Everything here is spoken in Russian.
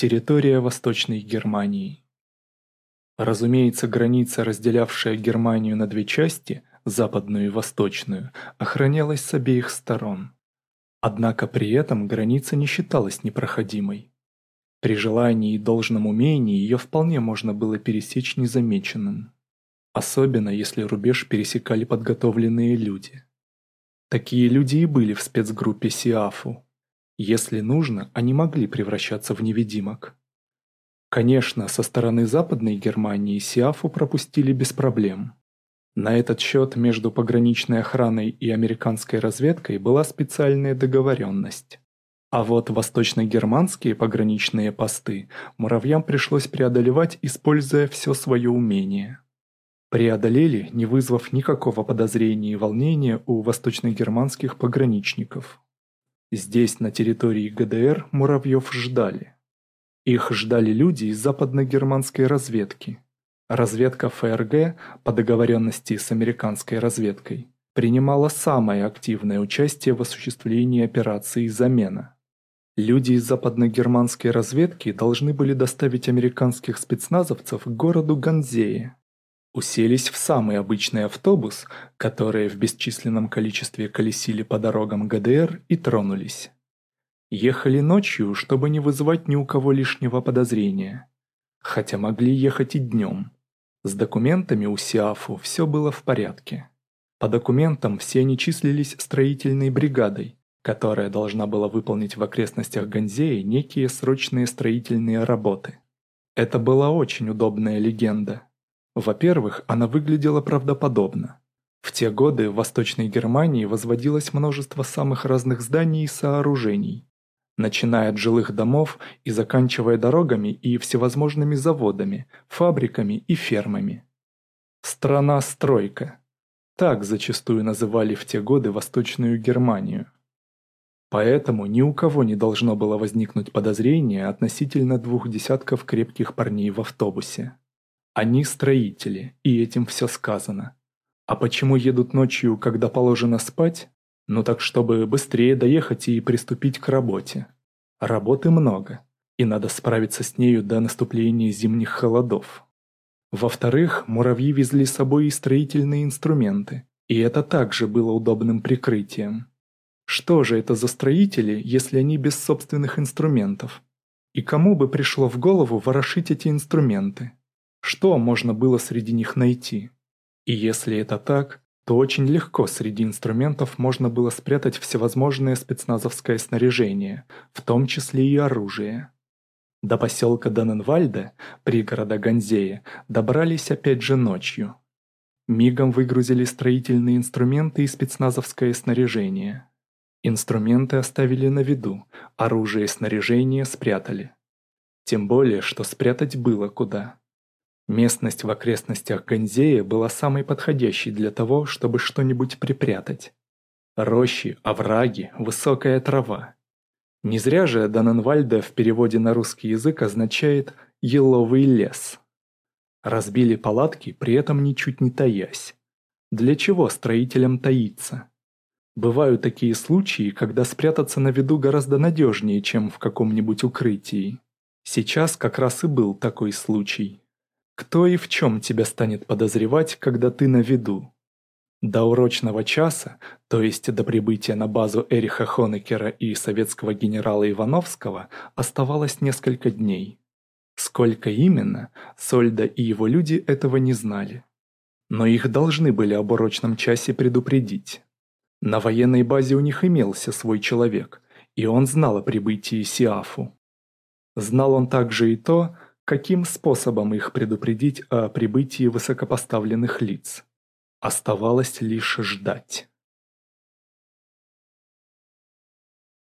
Территория Восточной Германии. Разумеется, граница, разделявшая Германию на две части, западную и восточную, охранялась с обеих сторон. Однако при этом граница не считалась непроходимой. При желании и должном умении ее вполне можно было пересечь незамеченным. Особенно, если рубеж пересекали подготовленные люди. Такие люди и были в спецгруппе СИАФу, если нужно, они могли превращаться в невидимок. Конечно, со стороны Западной Германии Сиафу пропустили без проблем. На этот счет между пограничной охраной и американской разведкой была специальная договоренность. А вот восточно-германские пограничные посты муравьям пришлось преодолевать, используя все свое умение. Преодолели, не вызвав никакого подозрения и волнения у восточно-германских пограничников. Здесь, на территории ГДР, муравьев ждали. Их ждали люди из западно-германской разведки. Разведка ФРГ, по договоренности с американской разведкой, принимала самое активное участие в осуществлении операции «Замена». Люди из западно-германской разведки должны были доставить американских спецназовцев к городу Ганзее, уселись в самый обычный автобус, которые в бесчисленном количестве колесили по дорогам ГДР и тронулись. Ехали ночью, чтобы не вызывать ни у кого лишнего подозрения. Хотя могли ехать и днем. С документами у Сиафу все было в порядке. По документам все они числились строительной бригадой, которая должна была выполнить в окрестностях Ганзеи некие срочные строительные работы. Это была очень удобная легенда – во-первых, она выглядела правдоподобно. В те годы в Восточной Германии возводилось множество самых разных зданий и сооружений, начиная от жилых домов и заканчивая дорогами и всевозможными заводами, фабриками и фермами. Страна-стройка. Так зачастую называли в те годы Восточную Германию. Поэтому ни у кого не должно было возникнуть подозрения относительно двух десятков крепких парней в автобусе. Они строители, и этим все сказано. А почему едут ночью, когда положено спать? Ну так, чтобы быстрее доехать и приступить к работе. Работы много, и надо справиться с нею до наступления зимних холодов. Во-вторых, муравьи везли с собой и строительные инструменты, и это также было удобным прикрытием. Что же это за строители, если они без собственных инструментов? И кому бы пришло в голову ворошить эти инструменты? что можно было среди них найти. И если это так, то очень легко среди инструментов можно было спрятать всевозможное спецназовское снаряжение, в том числе и оружие. До поселка Даненвальда, пригорода Ганзея, добрались опять же ночью. Мигом выгрузили строительные инструменты и спецназовское снаряжение. Инструменты оставили на виду, оружие и снаряжение спрятали. Тем более, что спрятать было куда. Местность в окрестностях Ганзеи была самой подходящей для того, чтобы что-нибудь припрятать. Рощи, овраги, высокая трава. Не зря же Даненвальда в переводе на русский язык означает «еловый лес». Разбили палатки, при этом ничуть не таясь. Для чего строителям таиться? Бывают такие случаи, когда спрятаться на виду гораздо надежнее, чем в каком-нибудь укрытии. Сейчас как раз и был такой случай кто и в чем тебя станет подозревать, когда ты на виду. До урочного часа, то есть до прибытия на базу Эриха Хонекера и советского генерала Ивановского, оставалось несколько дней. Сколько именно, Сольда и его люди этого не знали. Но их должны были об урочном часе предупредить. На военной базе у них имелся свой человек, и он знал о прибытии Сиафу. Знал он также и то, каким способом их предупредить о прибытии высокопоставленных лиц. Оставалось лишь ждать.